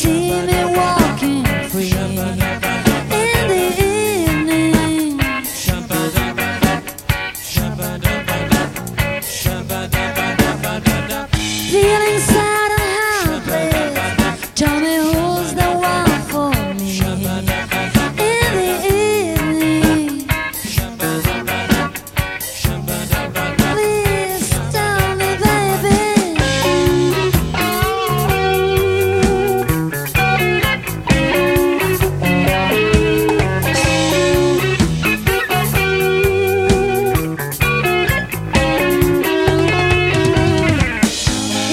see me walking free in the evening. Feeling sad and helpless. Tell me who's the one.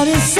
all you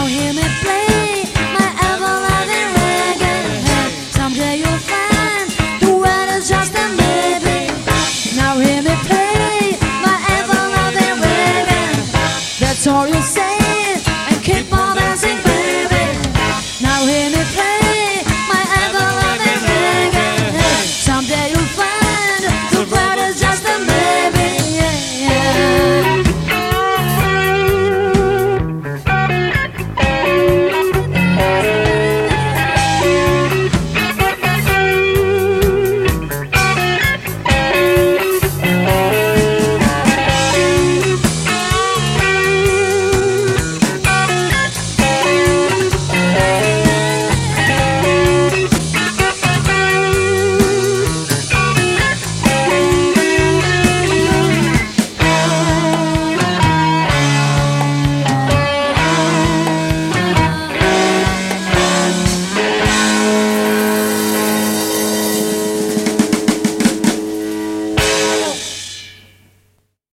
Now hear me